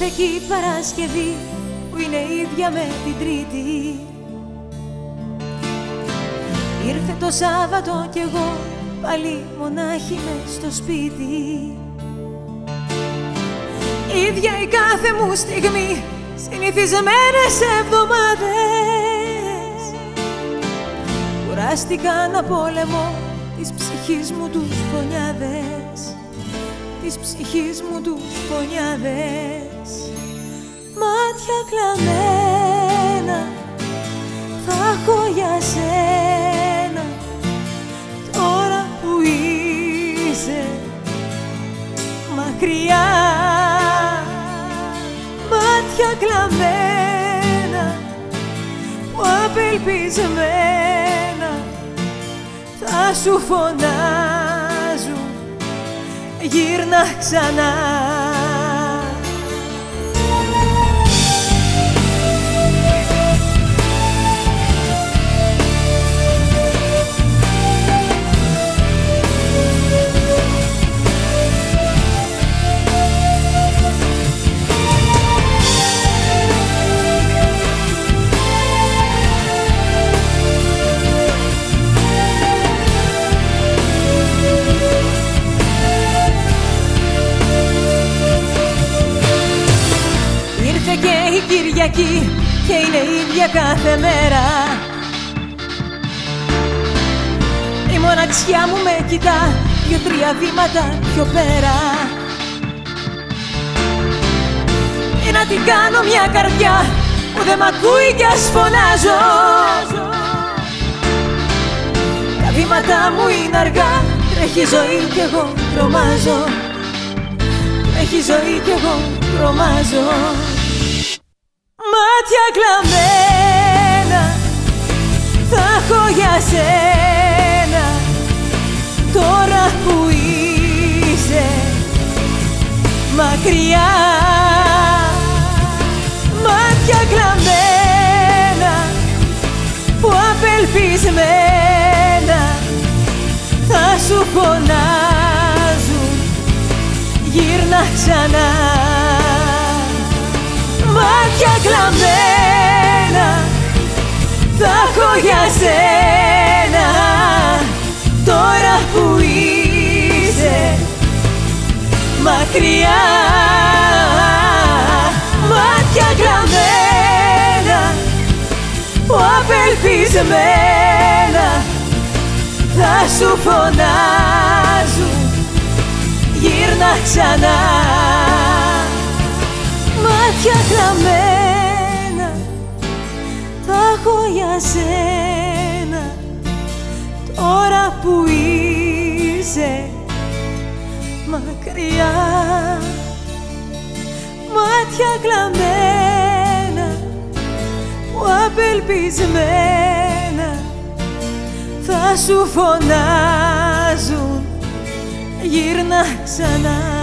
Ήρθε η Παρασκευή που είναι ίδια με την Τρίτη. Ήρθε το Σάββατο κι εγώ πάλι μονάχη με στο σπίτι. Ίδια η κάθε μου στιγμή συνηθισμένες εβδομάδες. Κουράστηκα να πόλεμω της ψυχής μου τους φωνιάδες Της ψυχής μου τους φωνιάδες. Μάτια κλαμμένα θα έχω για σένα. Τώρα που είσαι μακριά. Μάτια κλαμμένα που απελπισμένα θα σου φωνάζουν γύρνα ξανά Κυριακή και είναι ίδια κάθε μέρα. Η μοναξιά μου με κοιτά δυο-τρία βήματα πιο πέρα. Ή να την κάνω μια καρδιά που δεν μ' ακούει κι ας φωνάζω. Τα βήματα μου είναι αργά, τρέχει ζωή κι εγώ τρομάζω. Τρέχει ζωή κι εγώ τρομάζω μάτια κλαμμένα θα έχω για σένα. Τώρα που είσαι μακριά. Μάτια κλαμμένα που απελπισμένα θα σου φωνάζουν. Γύρνα ξανά μάτια κλαμμένα θα έχω για σένα. Τώρα που είσαι μακριά μάτια κλαμμένα που απελπισμένα θα σου φωνάζουν. Γύρνα ξανά μάτια κλαμμένα θα έχω για σένα. Τώρα που είσαι μακριά μάτια κλαμμένα που απελπισμένα θα σου φωνάζουν γύρνα ξανά